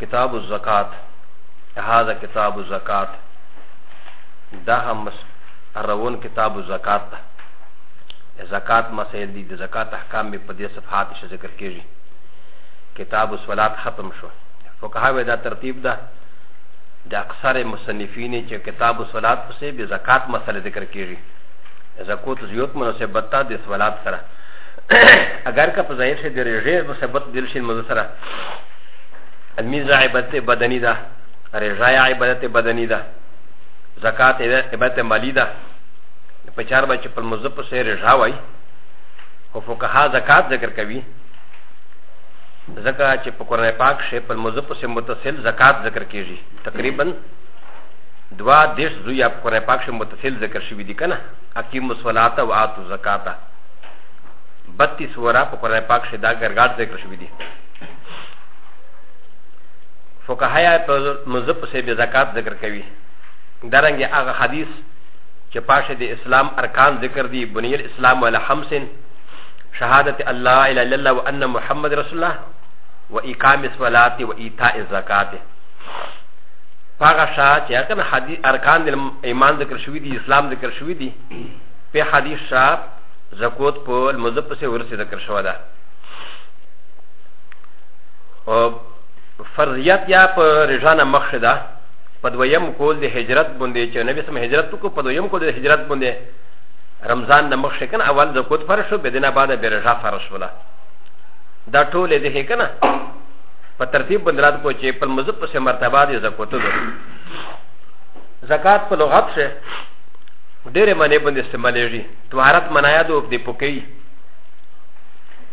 کتاب الزکات هذا کتاب الزکات دا هم روان کتاب الزکات ده زکات مسائل دي د زکات احکام به په دې صفحات کې ذکر کیږي کتاب الصلات ختم شو فقها به دا ترتیب ده د اکثر مصنفین چې کتاب الصلات پسې به زکات مسله ذکر کیږي زکوت زیوت مناسبت ده د صلات سره اگر که په ظاهر شي د رژې مثبت دل شي مزه سره الميزة عبادة بدني ده رجاية عبادة بدني ده زكاة عبادة مالي ده پچار بچ پر مذب سے رجا وای او فقها زکات ذکر کوي زکه چې په قرآن پاک شی پر مذب سے متصل زکات ذکر کیږي تقریبا دوا دیش زوی اپ قرآن پاک شی متصل ذکر شوی دی کنه اقیم الصلاۃ و اتو زکاتا 32 سورہ په قرآن پاک شی دا ګرګات ذکر شوی دی فقهایا په مذهب پسې به زکات ذکر کوي درنګ هغه حدیث چې پاشه د اسلام ارکان ذکر دي بنی الاسلام ولا خمسن شهادت الله الا الله وان محمد رسول الله و اقام الصلاه و ایتاء الزکات هغه شا چې هغه حدیث ارکان د ایمان ذکر شوی دي اسلام ذکر شوی دي په حدیث شا زکوت په مذهب پسې ورسې ذکر شوی ده فرضیت یا په رجانه مخ ده په دویم کول د هجرت باندې چې نبی سم هجرت وکړو په دویم کول د هجرت باندې رمضان نه مخ کنه اول د کوت فرض شو بدنه بعد به رجا فرض شولا دا ټول دې کنه په ترتیب باندې رات کو چې په مذهب په سم مرتبه دې زکوت ده زکات په لغت شه ډېر معنی باندې استعمالېږي طهارت منایا د دې پوکې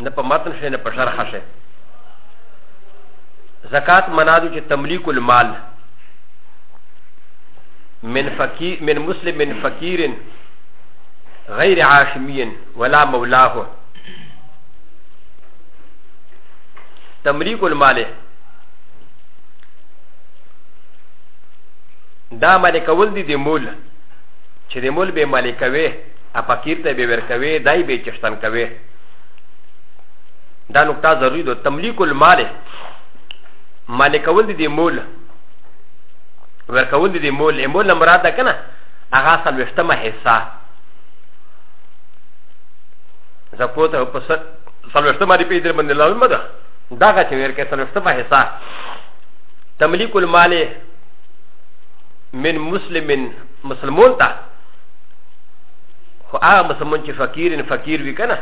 نه په متن شي نه په شرح شي زکات منادو چې تملیک المال من فقير من مسلم من فقير غير عاشمي ولا مولاه تمليك المال دا ملکول دي د مول چې د مول به ملکوي ا فقير ته به ورکوي دای به چشتن کوي دا نقطه ضروري ده تملیک المال مالکول دي مول ورکول دي مول مول مراد ده کنه هغه اصل وشتمه حصہ زکوت او پس سلوشتمه دی پیدر باندې لازم ده دا غا چې ورکه سلوشتمه حصہ تملیک المال من مسلم مسلمون ته خو هغه مسلمان چې فقیر فقیر وي کنه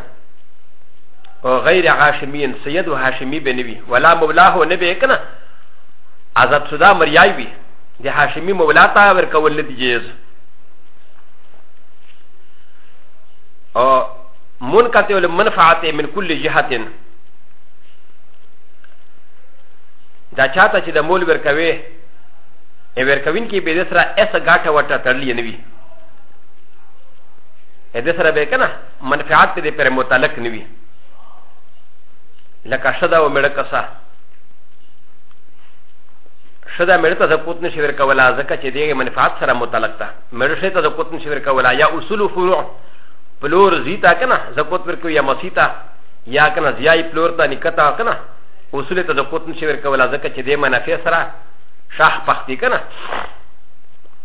او غیر هاشمی سید و هاشمی به نه وي ولا مولاه نه به کنه عذاب صدا مریای وي د هاشمی مولا ته ورکول نه دي جیز او منقطع المنفعت من كل جهه دا چاته چې د مول ورکوي ورکوین کې به د سره اس غاټه وټه تړلې نه وي ا د سره به کنه منفعت دې پر متعلق نیوي لکه شدا او مړه کسا شدا مړه ته زکوت نشي ور کولا زکه چې دې منفعت سره متعلق ده مړه شي ته زکوت نشي ور کولا یا اصول فروع پلور زیتا کنه زکوت ور کو یا مسیتا یا کنه زیای پلور ته نکتا کنه اصول ته زکوت نشي ور کولا زکه چې دې منفعت سره شاخ پختی کنه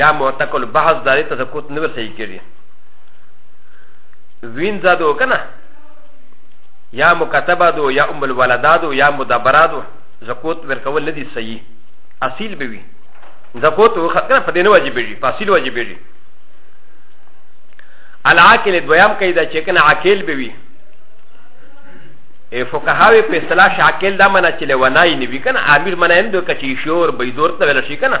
یا معتق البحث داری ته سکوت نه ورسې کېږي وین زادو کنه یا مکتبه دو یا ام الولدادو یا مدبرادو زکوت ورکول ندی صحیح اصیل به وي زکوت وخکنه په دې نه واجب وي په اصیل واجب وي العاقل دویام کوي دا چې کنه عاقل به وي فقهاوی په اصطلاح شاکل دا منه چې لونای نه وي کنه امیر منه هم دوی کچې شور بيدور ته ویل شي کنه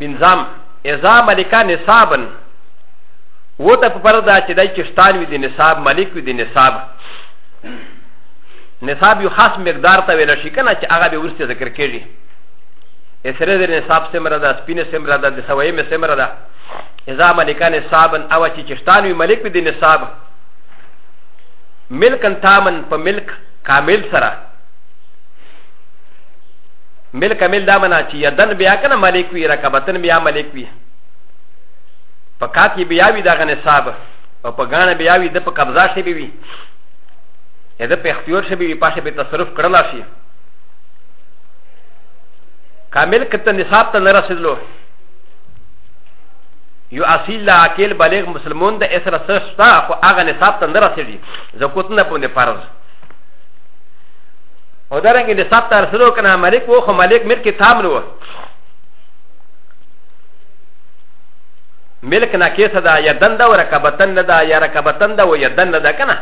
پنځم اذا ملکا نصابا و ته په پر دا چې دای چشتان وي د نصاب ملک وي د نصاب نصاب یو خاص مقدار ته ویل شي کنه چې هغه به ورسته ذکر کړي اسره د نصاب سمره ده سپینه سمره ده د سویم سمره ده اذا ملکا نصابا او چې چشتان وي ملک وي د نصاب ملکن تامن په ملک کامل سره ملک مل دا منا چې یدن بیا کنه ملک وي رکبتن بیا ملک وي په کاتی بیا وي دغه نصاب او په غاڼه بیا وي د په قبضه شي وي ا د په اختیار شي وي پاشه به تصرف کړل شي کامل کته نصاب ته نه رسیدلو یو اصیل لا عقل بالغ مسلمون د اسره سستا خو هغه نصاب ته نه رسیدي زکوت نه پونه فرض او دا رنګ د سب تر سره کنه ملک وو خو ملک ملک تام نو ملک نه کیسه دا یا دند او رکبتن نه دا یا رکبتن دا و یا دند نه دا کنه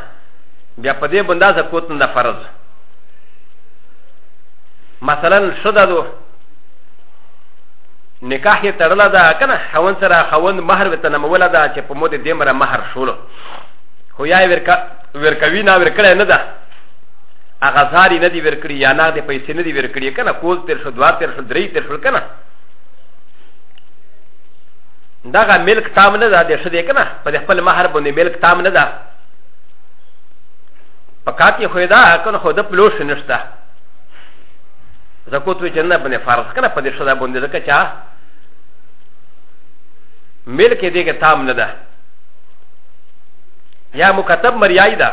بیا په دې بندا زکوت نه فرض مثلا شدا دو نکاح یې تړله دا کنه خاون سره خاون مہر وته نه مولا دا چې په مود دې مره مہر شول خو یا ورکا ورکوي نه ورکړې نه ده هغه زاری نه دی ورکړي یا نه دی پیسې نه دی ورکړي کنه کول تیر شو دوه تیر شو درې تیر شو کنه دغه ملک تام نه ده د ښه دی کنه په خپل مهر باندې ملک تام نه ده په کاتې خو دا کنه خو د پلوش نشته زکوت وی جننه باندې فرض کنه په دې ښه ده باندې ځکه چا ملک دې کې تام نه ده یا مکتب مریای ده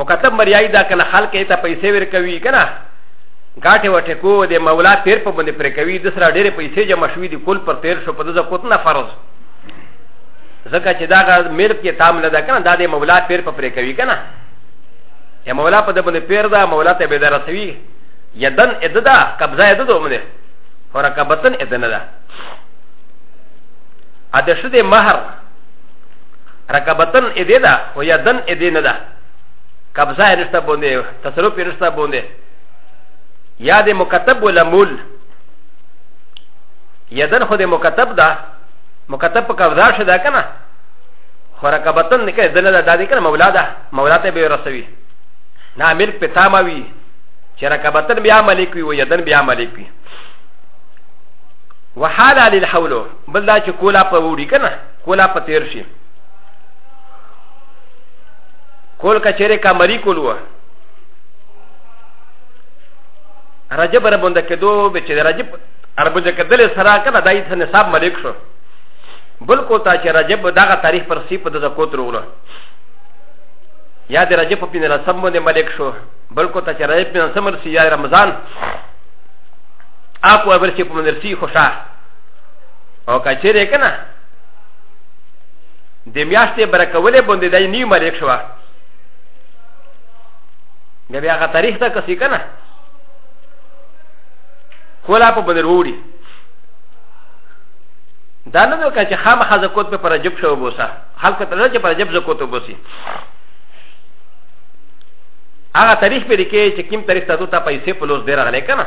مکتب مریای دا کنه خلق ته پیسې ورکوي کنه غاټه وټه کو د مولا پیر په باندې پر کوي د سره ډېرې پیسې جمع شوې دي کول پر تیر شو په دغه کوت نه فرض ځکه چې دا غا میر کې تام نه ده کنه دا د مولا پیر په پر کوي کنه یا مولا په دې باندې پیر دا مولا ته به درسوي یدن اددا قبضه اددا ومنه ورکبتن ادنه ده ا د شدې مہر رکبتن ادې ده او یا دن ادې نه ده قبضه یې نشته باندې تصرف یې نشته باندې یا د مکتب ولا مول یا دن خو د مکتب ده مکتب په قبضه شې ده که نه خو رکبتن نه کوي دنه ده دا دې که نه مولا ده مولا ته به رسوي نه ملک په تامه وي چې رکبتن بیا ملک وي او یا دن بیا ملک وي وحالا للحولو بل دا چې کولا په وړي که نه کولا په تیر شي کول کچېره کمری کول و رجب ربونده کېدو به چې رجب ربونده کېدل سره کنه دای ته نصاب ملک شو بل کو تا چې رجب دغه تاریخ پر سی په دغه کوتر وله یا د رجب په پینې رسم باندې ملک شو بل کو تا چې رجب په سمر سی یا رمضان اكو ابرسي بمدرسي خشاع او که چېرې که نه د میاشتې برکولې باندې دی نیو ملیک شوه د بیا هغه تاریخ ته کسی که نه کولا په باندې وروړي دا نه ده چې خامخا زکوت په پر جب شو بوسه خلک ته نه چې پر جب زکوت وبوسي هغه تاریخ پرې کې چې کوم تاریخ ته ته پیسې په لوز دی راغلی که نه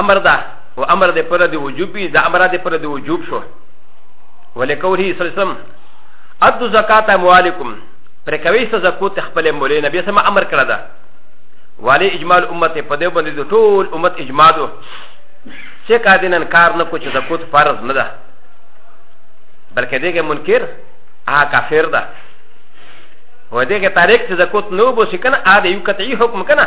امر ده و امر ده پر ده وجوبی ده امر ده پر ده وجوب شو ولکوری صلی اللہ علیہ وسلم ادو زکاة اموالکم پر کوي سزا کو تخپل مولې نبی سم امر کړه ده والی اجمال امت په دې باندې د ټول امت اجماع دو چې کا دینن کار نه کو چې زکوت فرض نه ده بلکې دغه منکر هغه کافر ده و دغه تاریخ چې زکوت نو بو شي کنه هغه یو قطعي حکم کنه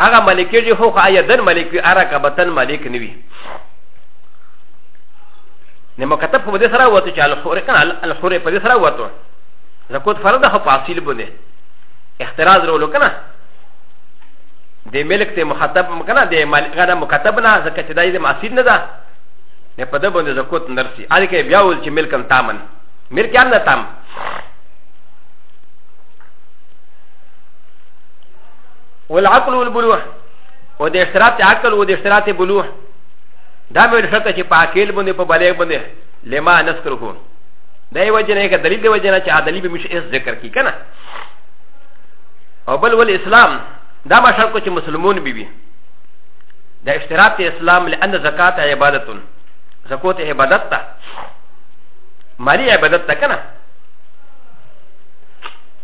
هغه ملک یې خو خو آیا دن ملک وي ارا کبتن ملک نه وي نه مکتب په دې سره وته چې الحور کنه الحور په دې سره وته زکوت فرض خو فاصل بونه اختراز رولو کنه د ملک ته مخاطب کنه د ملک غره مکتب نه زکه چې دای دې معصیب نه ده نه په دې باندې زکوت نرسي اړ کې بیا ول چې ملکن تامن ملک یان نه تام والعقل والبلوح و د اشتراط عقل و د اشتراط بلوح دا مې ویل شرط چې په عقل باندې په بلیغ باندې لما نذکره دا یو وجه نه که دلیل دی وجه نه چې عدلی به مش اس ذکر کی کنه او بل ول اسلام دا ما شرط چې مسلمون بي بي دا اشتراط اسلام لان زکات عبادت زکات عبادت ته مالي عبادت ته کنه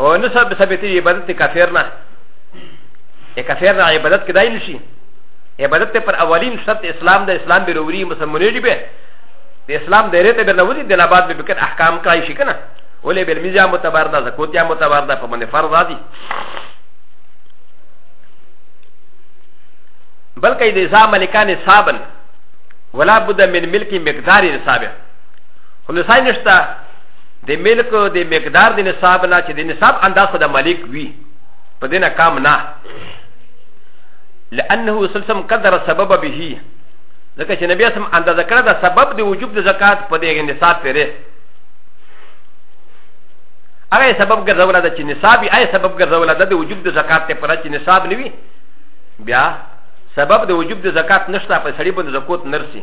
او نه سب ثابت عبادت کافر نه ا کافر نه عبادت کدای نشي عبادت پر اولین شرط اسلام د اسلام بیروري مسلمانې دی به د اسلام د ریته بر نوځي د لاباد به بکر احکام کړای شي کنه ولې بل میزه متبر ده زکوت یا متبر ده په باندې فرض دي بلکې د ځا ملکان صابن ولا بد من ملک مقدار صابه خو نسای نشته د ملک د مقدار د نصاب نه چې د نصاب انداز خو د مالک وي په دې نه کام نه لانه سلسم قدر سبب به ځکه چې نبی اسم اندازه کړه د سبب د وجوب د زکات په دې نصاب پیره هغه سبب ګرځوله د چې نصاب یې هغه سبب ګرځوله د وجوب د زکات ته پر چې نصاب نه وي بیا سبب د وجوب د زکات نشته په سړي باندې زکوت نرسي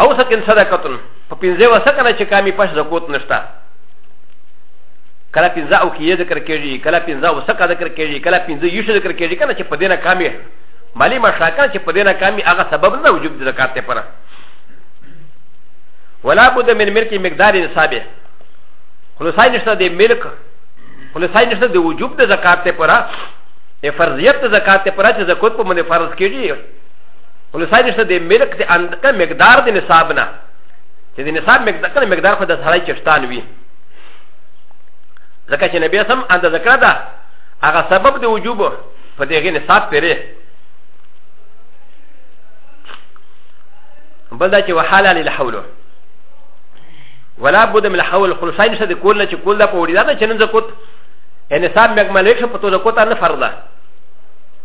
او سکن صدقتون په پنځه وسکنه چې کامي پښ زکوت نشته کله پنځه او کې ذکر کېږي کله پنځه وسکه ذکر کېږي کله پنځه یو شی ذکر کېږي کنه چې په دینه کامي مالی مشاکل چې په دینه کامي هغه سبب نه وجوب د زکات ته پره ولا بد من ملک مقدار نصابه خلاصای نشته د ملک خلاصای نشته د وجوب د زکات ته پره فرضیت د زکات ته پره چې زکوت په باندې فرض کېږي ولې صاحب چې د ملک د اندکه مقدار د نصاب نه چې د نصاب مقدار مقدار خو د سړی چشتان وي ځکه چې نبی سم اند ذکر ده هغه سبب د وجوب په دغه نصاب پیرې بل دا چې وحاله للحول ولا بد من الحول خلصای نشه د کول نه چې کول دا په وړي دا چې نن زکوت نصاب مګمل شي په تو زکوت نه فرض ده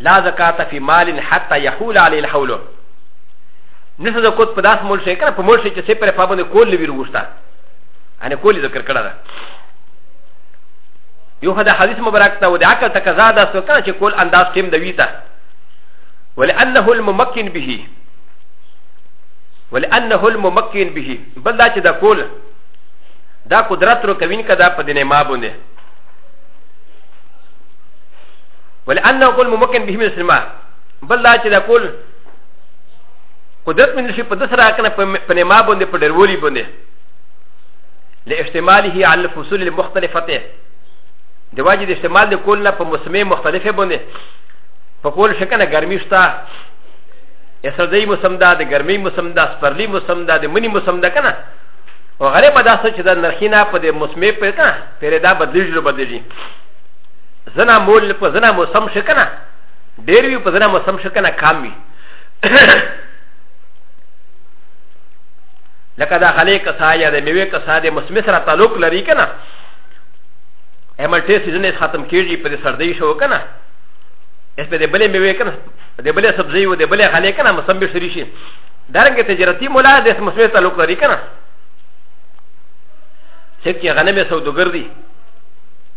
لا زکات فی مال حتی یحول علی الحول نسه زکات په داس مول شي کنه په مول شي چې سپر په باندې کول لوي وروسته ان کول ذکر کړه ده یو خدای حدیث مبارک ته ودعا کړه تقاضا ده سو کنه چې کول انداز ټیم د ویته ولانه الممکن به ولانه الممکن به بل دا چې دا کول دا قدرت رو کوین کدا په دینه ما باندې ولانه قول ممکن به مثل ما بل دا چې دا قول قدرت من شي په دسرا کنه په نما باندې په ډیرولي باندې لاحتماله على الفصول المختلفه د واجب د استعمال د کول نه په موسمې مختلفه باندې په کول شکنه ګرمي شته اسردي موسم دا د ګرمي موسم دا سپرلي موسم دا د منی موسم دا کنه او غریب دا څه چې د نرخینه په د موسمې په کنه پیره دا بدلیږي بدلیږي زنا مول په زنا موسم شکنه ډیر وی په زنا موسم شکنه کام وی لکه دا خلې کسا یا د میوه کسا د موسم سره تعلق لري کنه املټي سیزن یې ختم کیږي په دې سردی شو کنه اس په دې بلې میوه کنه د بلې سبزی و د بلې خلې کنه موسم به شری شي دارنګه تجارتي مولا د موسم تعلق لري کنه چې غنمه سودګر دي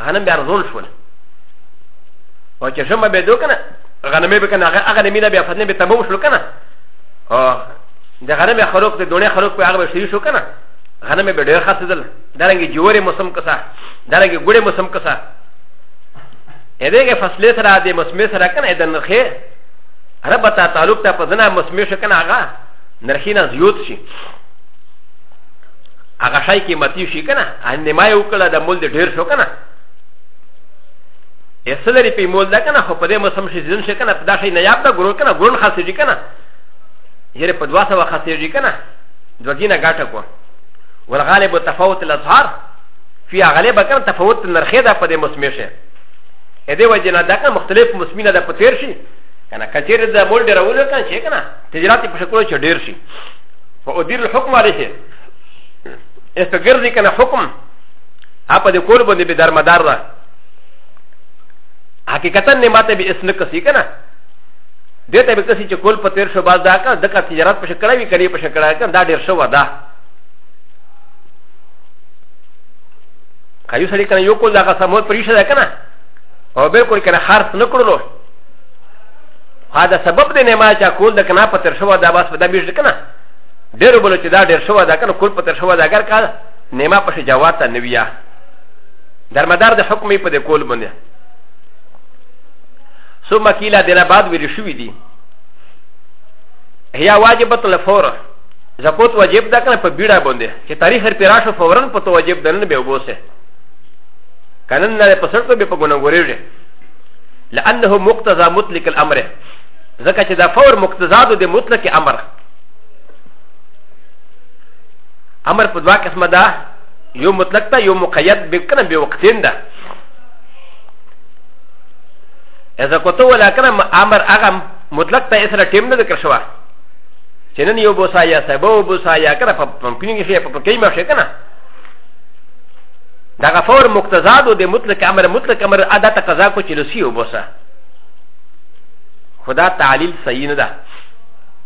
غنم بیا رزول شول او چې شمه به دو کنه غنمې به کنه هغه غنمې نه بیا فتنه به تبو شول کنه او د غنمې خروق د دونه خروق په هغه به شری شو کنه غنمې به ډېر خاصه دل درنګي جوړې موسم کسا درنګي ګړې موسم کسا ا د ه ک ه فصله سره د مسمې سره کنه د نرخې رب ته تعلق ته په ځنه مسمې شو کنه هغه نرخې نه زیات شي هغه شای قیمتي شي کنه ان ما یو کله د مول د ډیر شو کنه اسلری په مول دا کنه خو په دې موسم شي ځین شي کنه دا شي نه یاب دا ګرو کنه ګرون خاصه دي کنه یره په دوا سوا خاصه دي کنه دوګینه ګاټه کو والغالب تفاوت الاسعار فی غالب کنه تفاوت نرخه دا په دې موسم شي ا دې وجه نه دا کنه مختلف موسمینه د پتیر شي کنه کچیر د مول ډیر ول کنه شي کنه تجارت په شکل چ ډیر شي فودیر الحکم علیه اس په ګرځي کنه حکم اپا د کول باندې به درمدار ده حقیقتا نه ماته به اسنه کسي کنه دې ته به کسي چې کول په تیر شو باز دا کنه دغه تجارت په شکل وی کړی په شکل کنه دا ډیر شو ده کایو سړي کنه یو کول دا که سمو پریشه ده کنه او بالکل کنه خرڅ نه کړلو هذا سبب د نه ما چې کول د کنه په تیر شو ده بس په دا بیش کنه ډېر بل چې دا ډېر شوه دا کنه کول په تر شوه دا ګر کا نیما په جواب ته نویا درمدار د حکم په دې کول باندې ثم کیلا دنا بعد ویل شوې دي هي واجبه الفور زکوت واجب ده کنه په بیړه باندې چې تاریخ هر پیراشه فورن په تو واجب ده نه به وبوسه کنه نه په سر ته به په ګونه ګورېږي لانه مقتضى مطلق الامر ځکه چې دا فور مقتضا د مطلق امر امر په دوا قسمه ده یو مطلق ده یو مقید به کنه به وقتین ده اذا کوته ولا کنه امر هغه مطلق ته اسره ټیم نه ذکر شوه چې نن یو بوسا یا سبو بوسا یا کنه په پمپینګ شي په کیمه شي کنه دا غفور مقتضا دو د مطلق امر مطلق امر ادا تقضا کو چې لسی وبوسه خدا تعلیل صحیح نه ده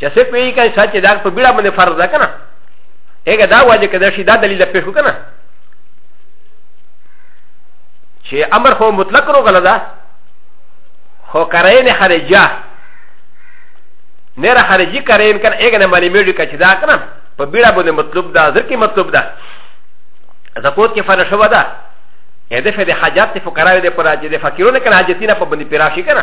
چې څه کوي کوي سچ دا په بیړه باندې فرض ده کنه هغه دا وجه کده شي دا دلیل پیش وکنه چې امر خو مطلق روغله ده خو کراین خارجه نه را خارجي کراین کنه هغه نه مالي میډي کچ دا کنه په بیړه باندې مطلوب ده ځکه مطلوب ده زکوت کې فرض شوه ده ا د ف د حاجات فقراء د پر اجازه فقيرونه کنه حاجتينه په بندي پراشي کنه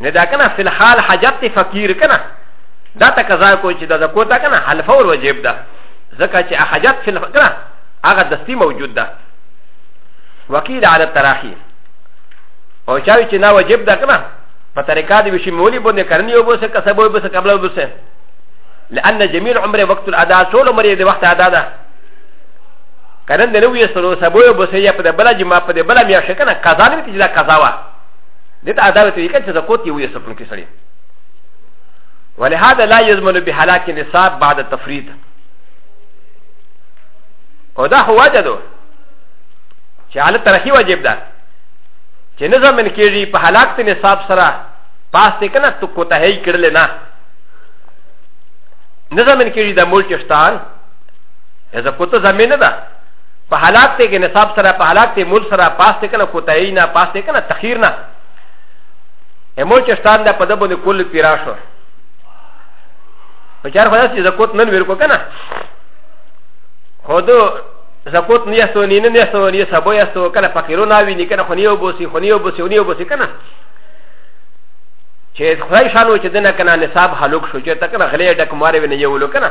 نه دا کنه فل حال حاجت ته فقیر کنه دا ته قضا کو چې دا کو تا کنه حل فور واجب ده ځکه چې حاجت فل کنه هغه دستی موجود ده وکیل علی تراخی او چاوی چې نا واجب ده کنه په طریقه دی وشي مولی باندې کرنی او بوسه کسب او بوسه قبل او بوسه لان جميع عمره وقت الاداء ټول عمره د وخت ادا ده کنه د نوې سره سبو او بوسه یا په بل جمعه په بل میاشت کنه قضا نه کیږي قضا وا د ته ادب ته وکړ چې زکوت یې وې سپن کې سړي ولهذا لا يزمل بهلاك نصاب بعد التفريط او دا هو وجه ده چې حالت ترخی واجب ده چې نظم من کېږي په هلاک ته نصاب سره پاس ته کنه تو کوتاهي کړل نه نظم من کېږي د مول چشتان یا زکوت زمینه ده په حالات ته کې نصاب سره په حالات ته مول سره پاس ته کنه کوتای نه پاس ته کنه تخیر نه امول چې ستان دا په دبو نه کول پیرا شو په چار خلاص چې زکوت نن ورکو کنه خو دو زکوت نه یستو نه نه یستو نه سبو یستو کنه فقیرو نه وی نه کنه خو نه یو بوسی خو نه یو بوسی نه یو بوسی کنه چې خدای شانو چې دنه کنه نصاب هلوک شو چې تکنه غلې ډک مارې ونه یو لو کنه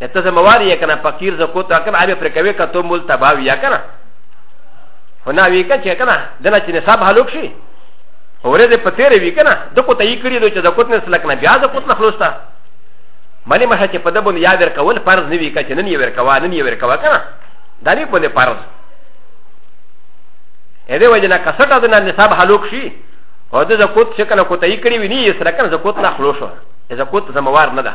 ا ت ز م و ا ر ي ك ن ا فقير ز ك و ت ا ك ن ا ب ي ف ر ك و ي ك ت و م و ل ت ب ا و ي ا ك ن ا هنا و ي ك ن ش ك ن ا د ن ا ت ن س ا ب ه ل و ك ش ي و ر د ف ت ر و ي ك ن ا د ك و ت ي ك ر ي د و ش ز ك و ت ن س ل ك ن ا ب ي ا ز ك و ت ن خ ل و س ت ا م ا ل ي م ش ا ك ف د ب و ن ي ا د ر ك و ل ف ر ز ن و ي ك ا ش ن ن ي و ر ك و ا ن ن ي و ر ك و ا ك ن ا د ا ل ي ب و ن ف ر ز ا د و ج ن ا ك س ت ا د ن ا ن س ا ب ه ل و ك ش ي و د ز ك و ت ش ك ن ا ك و ت ي ك ر ي و ن ي س ل ك ن ز ك و ت ن خ ل و ش ي ز ك و ت ز م و ا ر ن د ا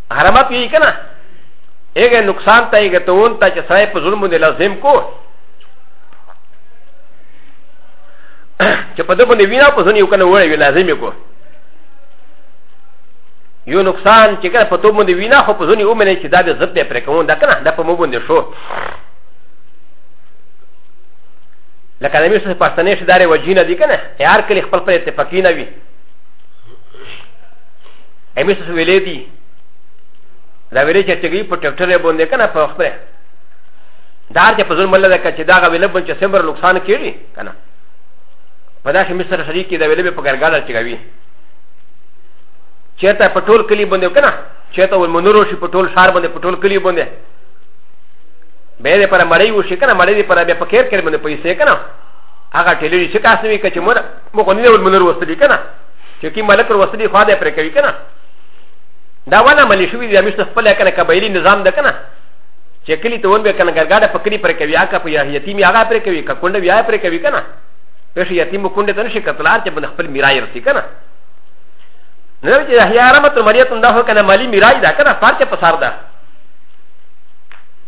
حرمت وی کنه اګه نقصان ته اګه ته ون ته چې سړی په ظلم باندې لازم کو چې په دغه باندې وینا په ځنی یو کنه وړي لازم کو یو نقصان چې کله په تو باندې وینا خو په ځنی ومنه چې دا به زب به پر کوم دا کنه دا په مو باندې شو لکه نبی صلی الله علیه وسلم پښتنې شدارې وجینه دي کنه یار کلی خپل پر اتفاقی نه وي امي سس ویلې دي دا ویلې چې تګي په ټکټر باندې کنه په خپل دا چې په ظلم الله ده چې دا غویل بن چې سمبر نقصان کړي کنه په داسې مصر شریک کې دا ویلې په ګرګاله چې غوي چېرته په ټول کلی باندې کنه چېرته ول منورو شي په ټول شهر باندې په ټول کلی باندې به دې پر مړی وشي کنه مړی دې پر بیا په کېر کې باندې پیسې کنه هغه ټیلې چې کاسوي کچې مور مو کو نه ول منورو وستلی کنه چې کی ملک ور وسلی خو دا پر کوي کنه دا ونه ملي شوی دی مشته خپل کنه قبایلی نظام ده کنه چې کلی ته ون به کنه ګرګاډه پکړی پر کوي هغه په یتیم هغه پر کوي که کونډه بیا پر کوي کنه پښه یتیم کونډه ته نشي کتلار چې بن خپل میرای رسی کنه نو چې هي آرامت مریت دا هو کنه مالی میرای دا کنه پارچه پسار ده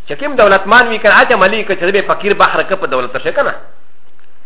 چې کوم دولتمان وی کنه اته مالی که چې به فقیر بحر کپ دولت شي کنه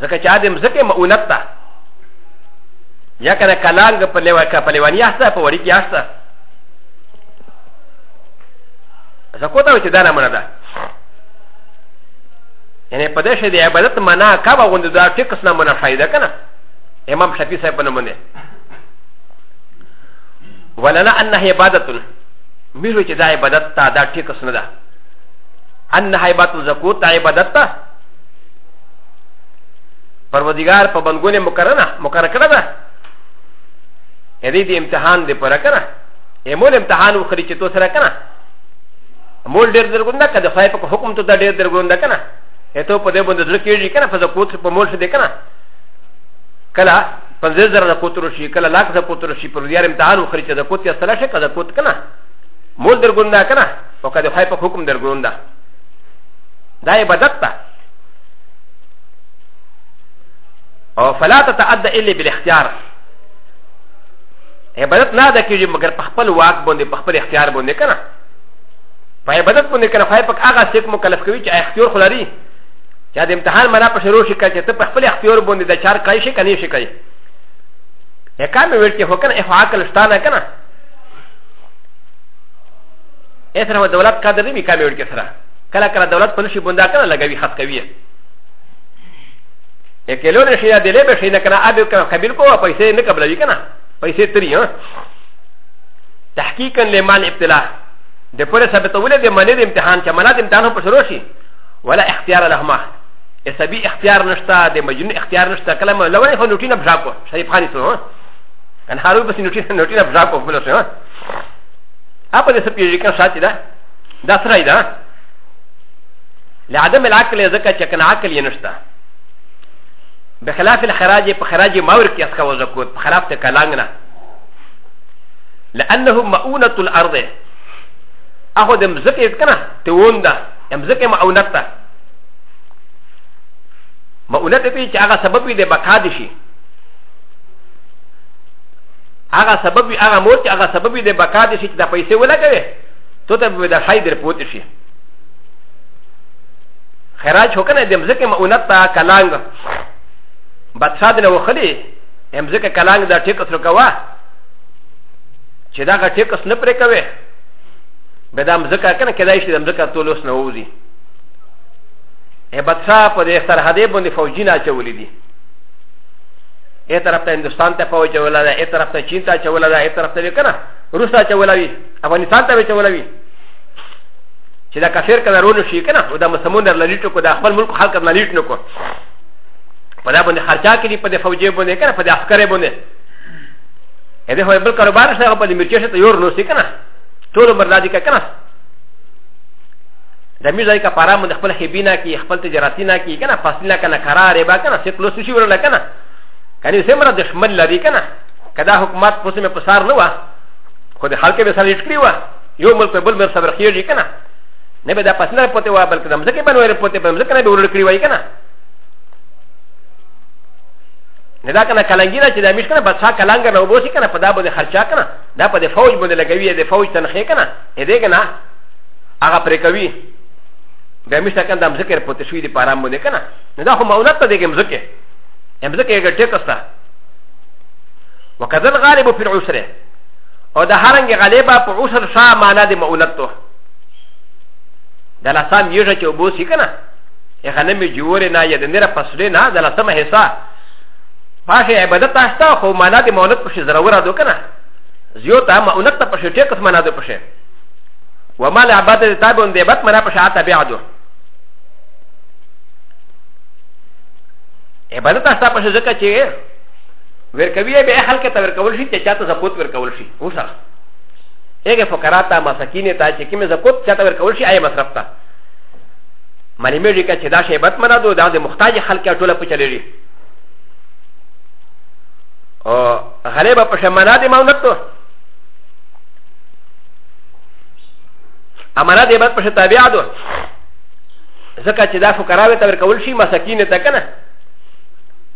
ځکه چې ادم ځکه مؤنت ده یا کنه کلانګ په لیوا کا په لیوانی استه په وړي کې استه زکو ته چې دا نه منه ده یعنی په دې شې د عبادت معنا کا به غوند دا ټیکس نه منه فائدہ کنه امام شفیع صاحب نه منه ولنا انها عبادت میرو چې دا عبادت تا دا ټیکس نه ده انها عبادت زکو ته عبادت ته پروردگار په بندګونه مکرنه مکرر کړه ده ا دې دې امتحان دې پر کنه امول امتحان وکړي چې تو سره کنه مول ډېر درګوند کده خای په حکم ته ډېر درګوند کنه اته په دې باندې ځل کېږي کنه په زکوت په مول څه دې کنه کله پنځه زره زکوت رشي کله لاک زکوت رشي پر دې امتحان وکړي چې زکوت یې سره شي کده کوت کنه مول درګوند کنه او کده خای په حکم درګوند کنه دا عبادت ده او فلا تتعدى الا بالاختيار عبادت نه ده کیږي مګر په خپل واک باندې په خپل اختیار باندې کنه په عبادت باندې کنه فای پک هغه څوک مکلف کوي چې اختیار خلري چې د امتحان منا په شروع شي کړي ته په خپل اختیار باندې د چار کای شي کني شي کوي اکام ویل چې هو کنه افعاکل شتانه کنه اسره دولت قادر نه وي کامل کې سره کله کله دولت په نشي بندا کنه لګوي خاص کوي ا کلو نه شي د لبه شي نه کنه اب کنه قبل کو پیسې نه قبلوي کنه پیسې تری ها تحقیقا لمال ابتلاء د پوره ثبتول د منې د امتحان چې منات امتحان په شروع شي ولا اختیار لهما سبي اختیار نشته د مجنون اختیار نشته کله مې لوړې خو نوټینه بجا کو شریف خان سره کنه هارو بس نوټینه نوټینه بجا کو بل سره اپ دې سپیږي کنه ساتي ده دا سره ده لعدم العقل ځکه چې کنه عقل یې نشته بخلاف الخراج په خراج ماور کې اسخه وزکوت په خلاف ته کلنګ نه لانه مؤونه الارض اخو د مزکه کنه ته ونده مزکه مؤونت ته مؤونت په چې هغه سبب دی بقا دي شي هغه سبب هغه مور چې هغه سبب دی بقا دي شي چې د پیسې ولګوي تو ته به د خای در پوت شي خراج هو کنه د مزکه مونت تا کلانګ بادشاہ دنه وخلی مزکه کلانګ دا ټیک سره کوا چې دا غ ټیک سره پرې کوي به دا مزکه کنه کدای شي د مزکه تولوس نه ووزي ا بادشاہ په دې سرحدې باندې فوجي نه چولې دي ا طرف ته هندستان ته فوج ولا ده ا طرف ته چین ته چولا ده ا طرف ته کنه روسا چولا وي افغانستان ته به چولوي چې دا کافر کنه رونو شي کنه او دا مسلمان در للیټو کو دا خپل ملک خلک نه لیټ نه کو په دا باندې خرچا کړي په دې فوجي باندې کنه په دې عسکر باندې اې دې هو بل کاروبار شته په دې مرچشه ته یور نو سي کنه ټول عمر دادی کنه د مې ځای کا پارا مند خپل خبینا کی خپل تجارتینا کی کنه فاصله کنه قرار با کنه څه کلو سوشي ورل کنه کنه سمره دشمن لري کنه کدا حکومت پوسه مې پسار نه و خو د خلکو به سره کړی و یو ملک په بل ملک سره خېږي کنه نه به دا پس نه پته و بلکې د مزکه باندې ور پته په مزکه نه به ورل کړی وای کنه نه دا کنه کلنګی نه چې دا مش کنه بس ها کلنګ نه وبوسي کنه په دا باندې خرچا کنه دا په دې فوج باندې لګوي دې فوج تنخې کنه دې دې کنه هغه پرې کوي دا مش کنه د مزکه پته شوې دې پارام باندې کنه نه دا خو مولات ته دې مزکه مزکه یې ګټه کستا وکذل غالب فی العسره او د هرنګ غالبا په عسر شا معنا د مؤلت تو د لسام یوجه چې وبو سی کنه یا غنمې جوړې نه یا د نره فصلې نه د لسمه حصہ پاشه عبادت تاسو خو معنا د مؤلت په شي ضرور ده کنه زیو ته مؤلت ته په شي ټیکس معنا ده په شي وما لا عبادت تابع د عبادت معنا په شي تابع ده عبادت تاسو په شي ځکه چې ورکوي به خلک ته ورکول شي چې چاته زکوت ورکول شي وسره هغه فقرات ته مساکین ته چې کوم زکوت چاته ورکول شي آی مصرف ته معلومیږي چې دا شی بد منه دو دا د محتاج خلک ټوله په چلېږي او غالبا په شماله دې مونږ ته امانه دې بد په تابع دو ځکه چې دا فقراوي ته ورکول شي مساکین ته کنه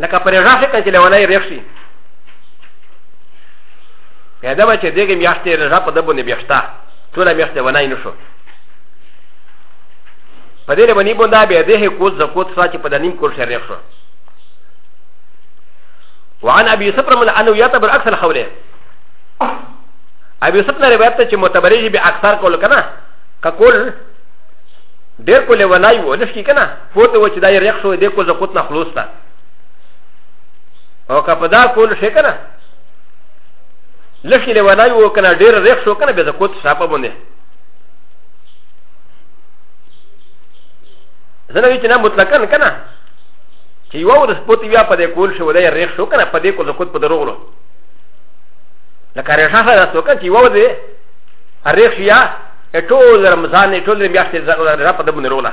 لکه پر راشه کړه چې لونای ریخ شي پیدا به چې دغه میاشتې رضا په دبو نه بیاشتا ټوله میاشتې ونای نه شو په دې باندې بوندا به دې کوز زکوت سره چې په دنیم کول شي ریخ شو وعن ابي سفر من انه يعتبر اكثر خوله ابي سفر روایت ته چې متبرج به اکثر کول کنه ککول ډېر کول ونای و نشي کنه پوته و چې دا یې ریخ شو دې کو زه قوت نه خلوص تا او که په دا کول شي کنه لکه له ونای و کنه ډیر ریخ شو کنه به زه قوت شاپه باندې زه نه وی چې نه مطلقاً کنه چې یو ورځ پوت بیا په دې کول شو دا ریخ شو کنه په دې کول خود په دروغلو لکه ریخه سره سو کنه چې یو دې ریخ یا ټول رمضان ټول میاشتې زړه په دې باندې روله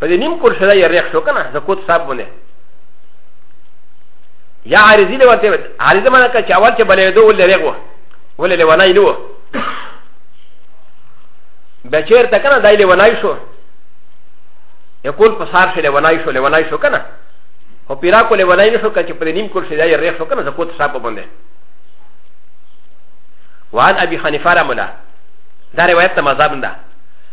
په دې نیم کور شدا یې ریخ شو کنه زکوت صاحب باندې یا عارضی له ورته عارضه معنی کا چې اول چې بلې دوه ولې ریغ و ولې له ونای نو بچیر ته کنه دای له ونای شو یقول په سار شله ونای شو له ونای شو کنه او پیرا کو له ونای نشو کنه چې په نیم کور شدا یې ریخ شو کنه زکوت صاحب باندې وعن ابي حنيفه رحمه الله دا روايت مذهب ده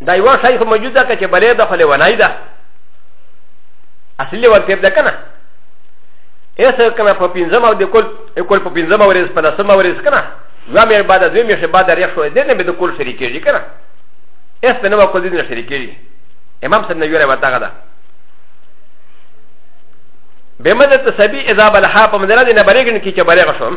دا یو شای خو موجود ده چې بلې ده خو لیونای ده اصلي ورته ده کنه ایس کنه په پنځم او د کول کول په پنځم ورځ په لسم ورځ کنه دوه مې بعد دوه مې بعد ریښ شو دې نه به د کول شریکېږي کنه ایس په نو کول دې نه شریکېږي امام سره نه یو روایت ده بمدد سبي اذا بلها په مدد نه بلېږي چې بلېږي شو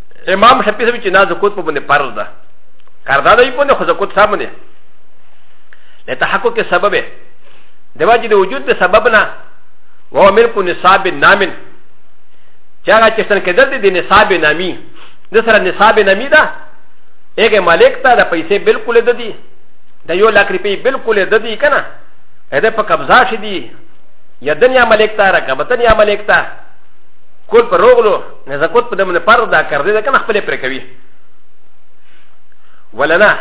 امام شفیع سمي چې نه زکوت په باندې فرض ده کاردا دی په نه خو زکوت صاحب نه له تحقق کې سبب دی د واجب د وجود د سبب نه و ملک نصاب نامن چې هغه چې څنګه کېدل دي د نصاب نامي د سره نصاب نامي ده هغه مالک ته د پیسې بالکل د دي د یو لاک روپی بالکل د دي کنه هدا په قبضه شې دي یا دنیا ملک ته را کبتن یا ملک ته کول پر روغلو نه زکوت په دمن پر دا کړی دا کنه خپل پر کوي ولنا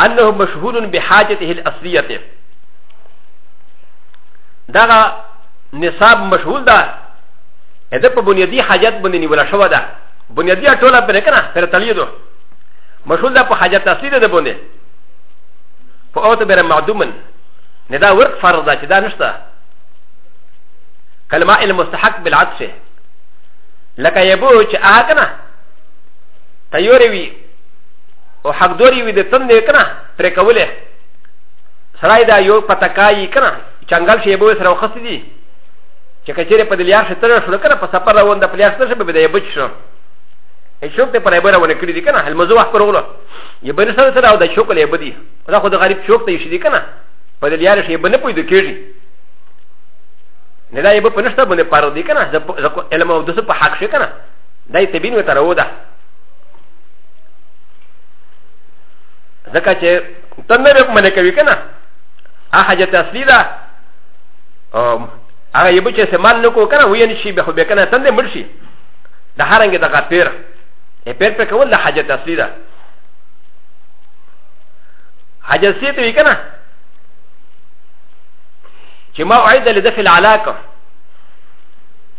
انه مشهور بحاجته الاصليه دا نصاب مشهور ده اذا په بنيادي حاجت باندې نیول شو ده بنيادي ټوله پر کنه پر تلیدو مشهور ده په حاجت اصلي ده باندې په اوته بر معدومن نه دا ورک فرض ده چې دا نشته كلمه المستحق بالعطف لکه یبو چې آه کنه تیورې وي او حق دوري وي د تندې کنه پرې کولې سړی دا یو پتکای کنه چنګل شي یبو سره وخت دي چې کچېره په دلیار شتره شو کنه په سفر روان د پلیار شتره به د یبچ شو شوق ته پر ایبره ونه کړی دي کنه هل مزو وخت پرولو یبر سره سره او د شوق له یبدي دا خو د غریب شوق ته شي دي کنه په دې یاره شي بنه پوي د کېږي نه دا یې په نشته باندې پاره دی کنه زکو علم او دسه په حق شي کنه دا یې تبین وته راو ده ځکه چې ته نه به منې کوي کنه هغه حاجت اصلي ده هغه یې بچې سمال نه کو کنه ویني شي به خو به کنه تند مړ شي د هرنګ دغه پیر یې پیر په کول د حاجت اصلي ده حاجت سي ته وی کنه چې ما وعده لده فی العلاقه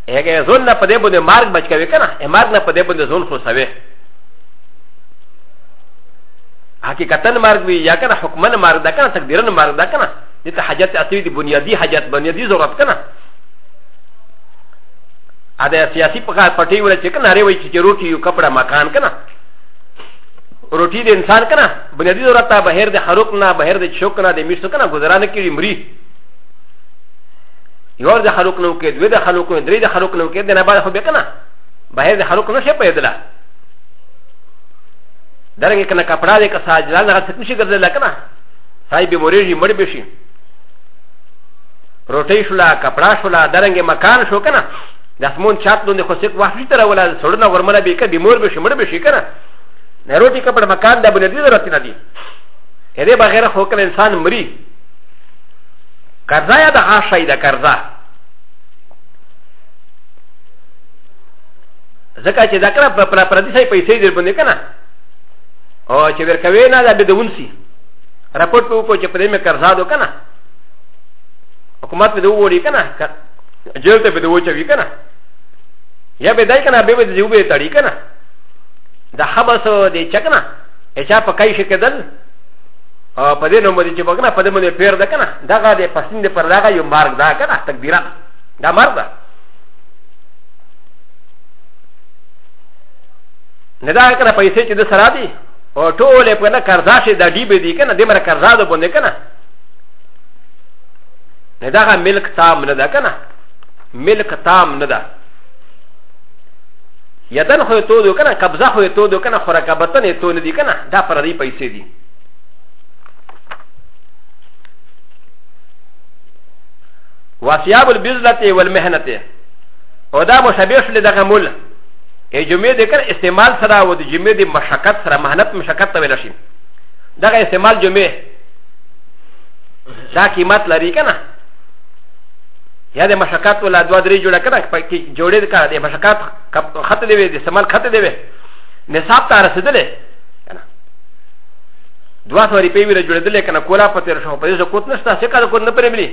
هغه ځون نه په دې باندې مارګ بچ کوي کنه ا مارګ نه په دې باندې ځون خلاصوي حقیقتا مارګ وی یا کنه حکمن مارګ ده کنه تقدیرن مارګ ده کنه دې ته حاجت اصلي دي بنیادی حاجت بنیادی ضرورت کنه ا د سیاسي په کار پټي ول چې کنه ری وای چې روټي یو کپڑا مکان کنه روټي د انسان کنه بنیادی ضرورت ته بهر د خروق نه بهر د شوق نه د میشتو کنه گزارانه کیږي مري یو د خلق نو کې دوی د خلق نو درې د خلق نو کې د نه بعد خو به کنه بهر د خلق نو شي پیدا درنګ کنه کپڑا دې کا ساجلان هغه څه شي ګرځل کنه صاحب مورېږي مړ به شي روټي شولا کپڑا شولا درنګ مکان شو کنه د اسمون چات دوند خو سیک وحشي تر ولا سړنه ورمنه به کې بیمور به شي مړ به شي کنه نه روټي کپڑا مکان د بنې دې ضرورت نه دي هره بغیر خو کنه انسان مري قرضه یا د هغه شی د قرضه ځکه چې دا کله په پردي شی پیسې در باندې کنه او چې ورکوي نه دا به د ونسی راپورټ په وکړو چې په دې مې قرضه دو کنه حکومت به د ووري کنه جیل ته به د وچوي کنه یا به دای کنه به به دیو به تړي کنه د حبس او د چکنه اچا په کای شي کېدل او په دې نوم باندې چې بګنه په دې باندې پیر ده کنه دغه د پسند پر دغه یو مارګ ده کنه تکبیره دا مارګ ده نه دا کنه پیسې چې د سره دي او ټول په نه قرضا شي د ډیبه دي کنه د مر قرضا ده باندې کنه نه دا ملک تام نه ده کنه ملک تام نه ده یدن خو ته دو کنه قبضه خو ته دو کنه خو رکبتن ته نه دي کنه دا پر دې پیسې دي وثياب البذلة والمهنة ودا مشابه لدغه مول ای جمعې د کر استعمال سره او د جمعې د مشقت سره مهنت مشقت ته ویل شي دغه استعمال جمعې دا قیمت لري که نه یا د مشقت ولا دوه درې جوړه که نه پکې جوړې د کار د مشقت خط دی وي د استعمال خط دی وي نصاب ته رسېدلی که نه دوه سوه روپۍ ویله جوړېدلې که نه کولا په تېر شو په دې زکوت نه شته سکه زکوت نه پرې ملي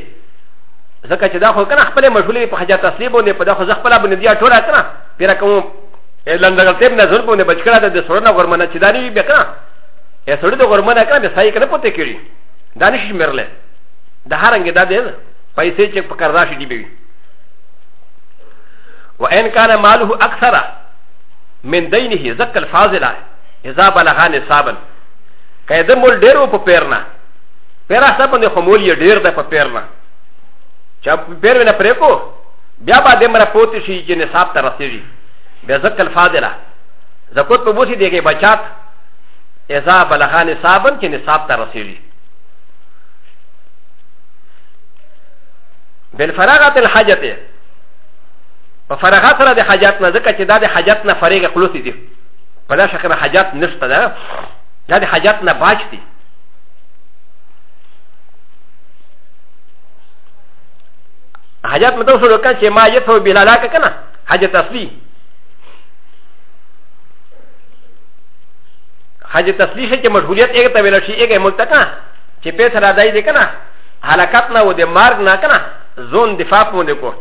ځکه چې دا خو که نه خپلې مشغولې په حاجت اصلي باندې په دا خو زه خپله باندې دیا ټوله که نه پیره کوم لندګل تېب نه زور باندې بچ کړه د سړو نه غرمنه چې دا نه وي بیا که نه ا سړو د غرمنه که نه بیا سایي که نه پوتې کړي دا نه شي شمېرلی د هر رنګې دا دی نه پیسې چې په قرضه شي دي به وي وان كان ماله اكثر من دينه زكى الفاضله اذا بلغا نصابا که د مول ډیر و په پیر نه پیر اصلا باندې خو مول یې ډیر ده په پیر نه چې پیر ونه پرې کو بیا به د مره پوت شي چې نصاب ته رسېږي بیا زکه الفاضله زکوت په بوسي دیږي بچات اذا بلغا نصابا چې نصاب ته رسېږي بالفراغت الحاجته په فراغت سره د حاجت نه ځکه چې دا د حاجت نه فریغه خلوصي دي په دا شکل حاجت نشته ده دا د حاجت نه باج دي حاجت مته وسو لکه چې ما یې ته بلالا کنه حاجت اصلي حاجت اصلي چې مشغولیت یې ته ویل شي یې ملتکا چې په سره دای دې کنه حرکت نه و د مرګ نه کنه زون دفاع مونږ کو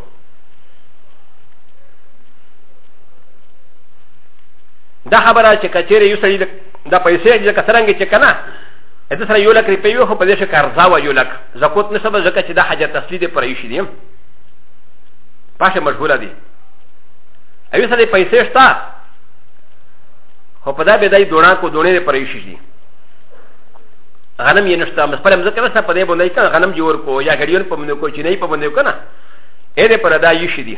دا خبره چې کچېره یو سړي د پیسې چې لکه څرنګه چې کنه د سره یو لک روپۍ وي خو په دې شي قرضه وه یو لک زکوت نه سبه ځکه چې دا حاجت اصلي دی پر ایشي دی پاشه مشغوله دی ایو سره پیسې شته خو په دا به دای دونا کو دونې پر ایشي دی غنم یې نشته مس پرم ځکه نشته په دې باندې کنه غنم جوړ کو یا غړیون په منو کو چې نه په منو کنه اې دې پر دا یشي دی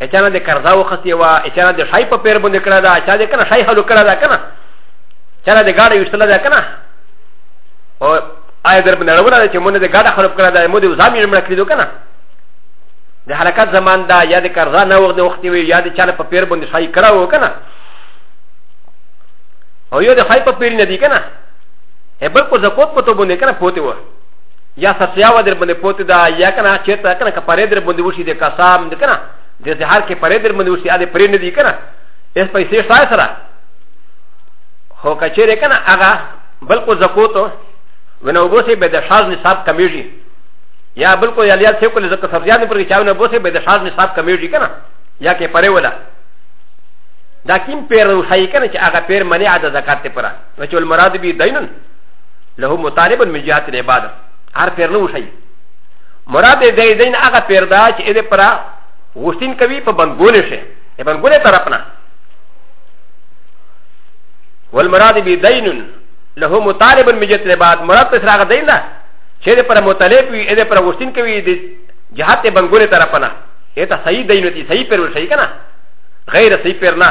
ا چا نه د قرضه وختي وا ا چا نه د شای په پیر باندې کړه دا چا د کنه شای حلو کړه دا کنه چا نه د ګاډه وشتله دا کنه او آیا در باندې راوړل چې مونږ د ګاډه خراب کړه دا مو د وزام یې مړ کړو کنه د حرکت زمان دا یا د قرضه نه وخت وختي وي یا د چا نه په پیر باندې شای کړه و کنه او یو د شای په پیر نه دی کنه هبل کو زکوت په تو باندې کنه پوتې و یا سسیا و در باندې پوت دا یا کنه چیرته کنه که پرې در باندې وشي د قسم د کنه د زهار کې پرې در باندې وشي ا دې پرې نه دی کنه اس پیسې شای سره خو کچېره کنه هغه بلکو زکوتو ونه وګوسې به د شاز نصاب کمیږي یا بلکو یا لیا څه کول زکه سبزیان پر چاونه وګوسې به د شاز نصاب کمیږي کنه یا کې پرې ولا دا کیم پیر وشای کنه چې هغه پیر منع د زکات پر نو چې المراد به دینن له مطالب من جهات العباده هر پیر نه وشي مراد د دین هغه پیر دا چې دې پر غوښتین کوي په بنګونه شي په بنګونه طرف نه والمراد به دین له مطالب من جهات العباد مراد پر هغه دین نه چې دې پر مطالب وي دې پر غوښتین کوي د جهات بنګونه طرف نه اته صحیح دین دي صحیح پیر وشي کنه غیر صحیح پیر نه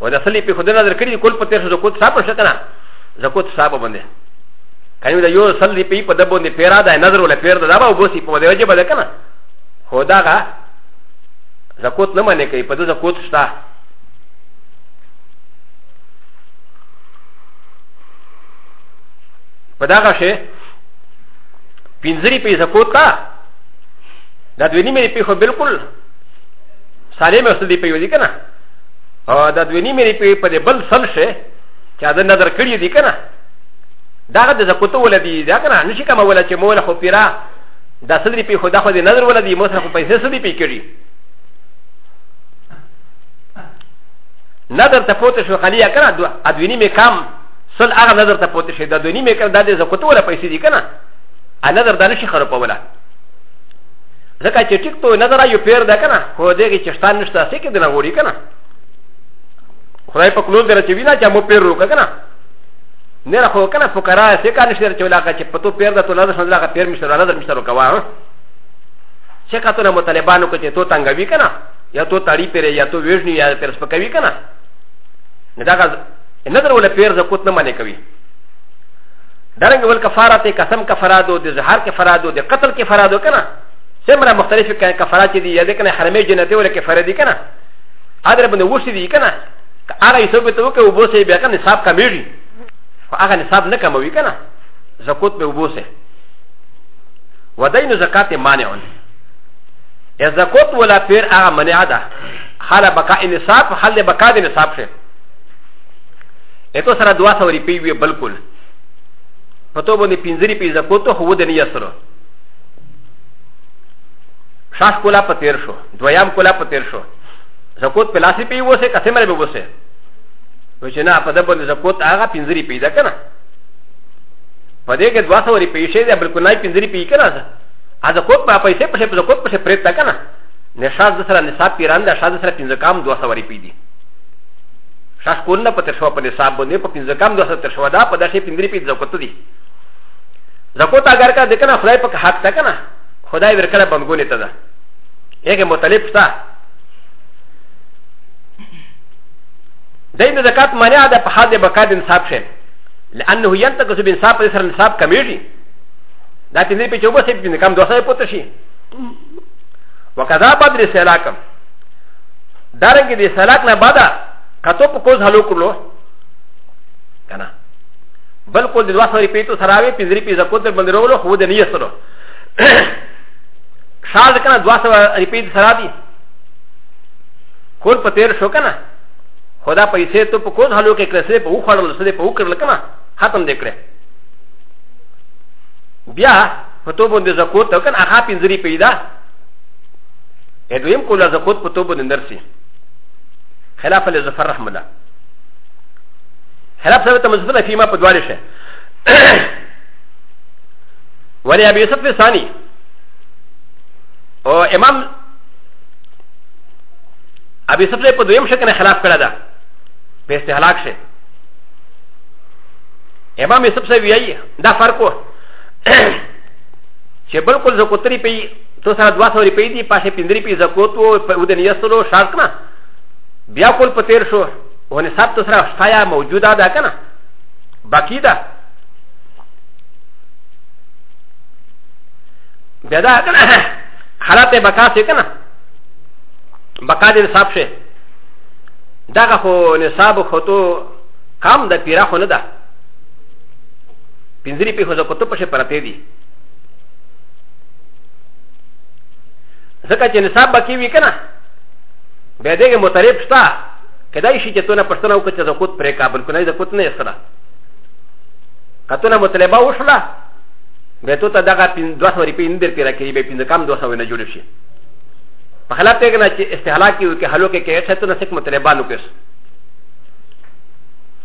و د خلی په خدای نظر کړی کول په تیر شو زکوت صاحب شو کنه زکوت صاحب باندې کنه دا یو سل دی په په دبو نه پیرا دا نظر ولا پیر دا به وبوسی په دی وجه بده کنه خدا غا زکوت نه منې کوي په دې زکوت شته په دا غا شي پینځری په زکوت تا دا دوی نیمه په خو بالکل سالم اوسې دی په یو دی کنه او دا دوی نیمه روپی په دې بل سل شي چې دا نظر کړی دی کنه دا د زکوتو ول دی دا کنه نشي کوم ول چې مولا خو پیرا دا سل روپی خو دا خو دې نظر ول دی مو سره خو پیسې سدي پی کړی نظر ته پوت شو خلی کنه دو دوی نیمه کم سل هغه نظر ته پوت شي دا دوی نیمه کم دا د زکوتو ول پیسې دی کنه ا نظر دا نشي خرابوله ځکه چې ټیک په نظر یو پیر ده کنه خو دغه چشتان نشته سې کې دنه وړي کنه خدای په کلو درته وینا چې مو پیر وکړه کنه نه خو کنه فقرا سې کار نشته چې ولاګه چې پتو پیر ده ته لازم شول هغه پیر مشته لازم مشته وکوا چې کاته نه مطالبانو کې ته تنګوي کنه یا ته تاړي پیر یا ته ویژنی یا پیر سپکوي کنه نه دا نظر ولا پیر زکوت نه منې کوي دارنګ ول کفارات قسم کفارات او د زهر کفارات او د قتل کفارات کنه سمره مختلف کنه کفارات دي یا کنه حرمه جنته ول کفاره دي کنه اگر باندې وشي دي کنه هغه یې ثبت وکړي او بوسه بیا کنه حساب کمیږي خو هغه حساب نه کموي کنه زکوت به وبوسه ودین زکات مانعون یا زکوت ولا پیر هغه منع ده حال بقاء نصاب حال بقاء نصاب شه ا ت و س ر ا دوا سوري بي وي بلكل په تو باندې پنځري په زکوتو هو د نیا سره شاش کولا په تیر شو دویام کولا په تیر شو زکوت په لاسي پی وسه کته مر به وسه و چې نه په دبه زکوت هغه پنځري پیدا کنه په دې کې دوا سوري پیسې دې بلکې نه پنځري پی کنه ا زکوت په پیسې په شپ زکوت په شپ پرې تا کنه نشاز سره نصاب پیران د شاز سره پنځه کام دوا سوري پی دي شاش کورنا په تشوا په نصاب باندې په پنځه کم دوه ستر شوا دا په داسې پندري پیځ زکوت دي زکوت اگر کا د کنه خدای په حق تا کنه خدای ورکړه بندګونې ته ده هغه مطلب شته دایم زکات معنی ده په حال د بقا د انصاف شه لانه ينتقص بانصاف سره انصاف کمیږي دا پندري پیځ وبسې پنځه کم دوه ستر پوت شي وکذا بدر سلاکم دارنګ دې سلاک نه بعد کتو په کوز هلو کړلو کنه بل کول د دوه سوري پیتو سراوي پنځري پی زکو تر باندې ورولو خو دې نه یې سره شاز کنه دوه سوري پیتو سرا دي کور په تیر شو کنه خدا پیسې ته په کوز حالو کې کړسې په وخړل سره په وکړل کنه ختم دې کړې بیا په تو باندې زکوت ته کنه هغه پنځري پیدا ا د و ي م قول زکوت په توبه د نرسي خلاف ل زفر رحم الله خلاف سره ته مزبط ده فيما په دوالي شه ولي ابي يوسف ثاني او امام ابي يوسف له په دویم شکل خلاف کړه ده په استهلاک شه امام يوسف سره ویایي دا فرق و چې بالکل زکوتري په تو سره دوا سوري پي دي پاشه پندري پي زکوت و ودن يسلو شرط نه بیا کول په تیر شو و نصاب تو سره شتایا موجوده ده کنه باقی ده بیا دا کنه حالت بقا سي کنه بقا دې نصاب شي دغه خو نصاب خو تو کم د پیرا خو نه ده پنځري په خو زکوت په شه پرته دي ځکه چې نصاب به کېوي که نه بیا دغه مترب شته کدای شي چې تونه پښتنه وکړي چې زکوت پرې کا بلکې نه زکوت نه سره کتونه مطلبه وشله بیا ته دغه دوه سوه روپۍ نه در پیدا کړي بیا پنځه کم دوه سوه نه جوړ شي په خلاف پېږه نه چې استهلاکي وي که هلو کې کې څه تونه سک مطلبه نه کوي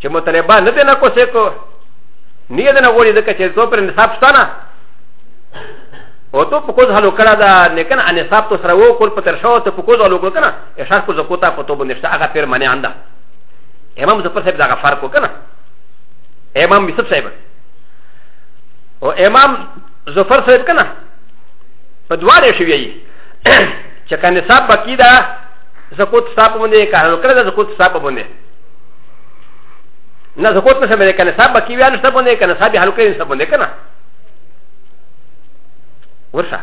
چې مطلبه نه دی نه کوسې کو نه یې نه غوړي ځکه چې زه پر نصاب شته نه او تو پکوز حلو کرا دا نکن ان حساب تو سره وو کول پتر شو تو پکوز حلو کول کنه اشار کو زکوتا په تو بنشتا هغه پیر منه انده امام زفر صاحب دا غفار کو کنه امام یوسف صاحب او امام زفر صاحب کنه په دواړه شوی یي چې کنه حساب بکی دا زکوت حساب باندې کارو کړل دا زکوت حساب باندې نه زکوت نه سمې کنه حساب بکی ویل حساب باندې کنه حساب حلو کړی حساب باندې کنه ورشه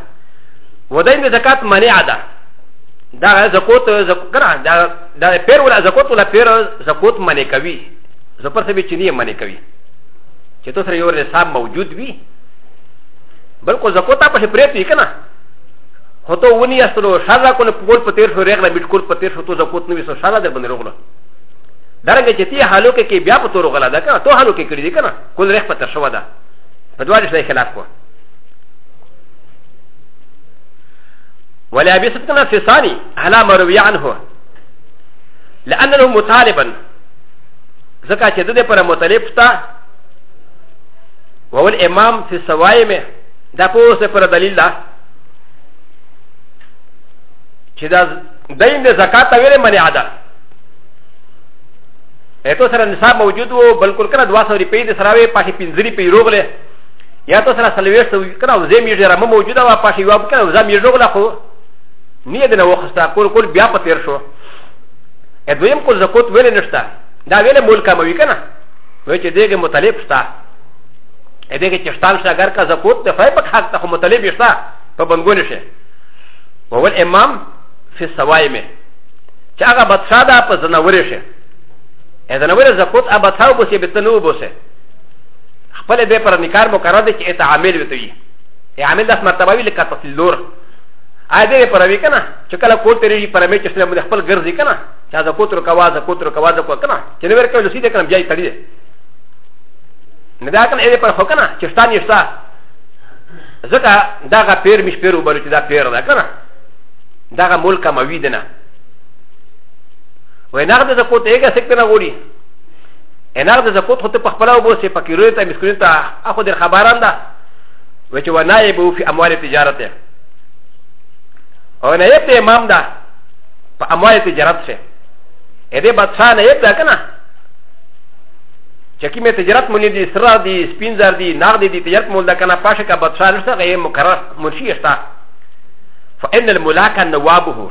ودایم د زکات منع ده دا زکوت زکرا دا دا پیر ولا زکوت ولا پیر زکوت منع کوي زپر سبي چني منع کوي چې تو سره یو نصاب موجود وي بلکې زکوت په شپې پریتی کنه هوته ونی استلو شاله کو نه پور په تیر شو رغله بیت کول په تیر شو تو زکوت نو وسو شاله در باندې رغله درنګ چې تی حالو کې بیا په تور غلا ده کنه تو حالو کې کړی دي کنه کول رخ پته شو ده په دوه دې خلاف کو ولا بيستنا في ثاني على ما روي عنه لانه مطالبا زكاه جدد پر مطالب تا وهو الامام في سوايمه دا پوس پر دلیل دا چې دا دین د زکات ویلې منع ده ا تو سره نصاب موجود وو بلکل کنه 200 روپۍ د سره وي پاشي پنځري پي روغله یا تو سره سلويش تو کنه وزې مې جره مو موجوده وا پاشي یو کنه وزې مې روغله خو نه دې نه وخستا کول کول بیا په تیر شو ا دویم کول زکوت ویل نشته دا ویل ملک مو وی کنه وای چې دغه مطالب شته ا دغه چې شتان شته اگر کا زکوت ته فای په حق ته مطالب شته په بنګونه شي وول امام فی الصوائم چې هغه بادشاہ ده په ځناورې شي اذا نور زکوت ابا تاو بوسه بتنو بوسه خپل به پر نکار مقرر دي چې اته عامل وي توي ای عامل داس مرتبه وی لکه تفصیل لور ا دې پر وی کنه چې کله کوټ ترې پر مې چې سلام خپل ګرځي کنه چې زکوت رو کوا زکوت رو کوا زکوت کنه چې نور کله سیده کنه بیا یې تړي نه دا کنه دې پر خو کنه چې شتان یې شتا ځکه داغه پیر مش پیر وبرو چې دا پیر ده کنه داغه ملک مویدنه و نغد زکوت ایګه سکته نه غوړي نغد زکوت خو ته په خپل وبو سي فقیرو ته مسکین ته اخو در خبران ده و چې و نائب فی اموال تجارت او نائب ته امام ده په اموال تجارت سره ا دې بادشاہ نائب ده کنه چې کی مې تجارت مونږ دي سره دي سپینزر دي نغد دي تجارت مونږ ده کنه پاشه کا بادشاہ نشته غي مقرر منشي اشتا فان الملاک نوابه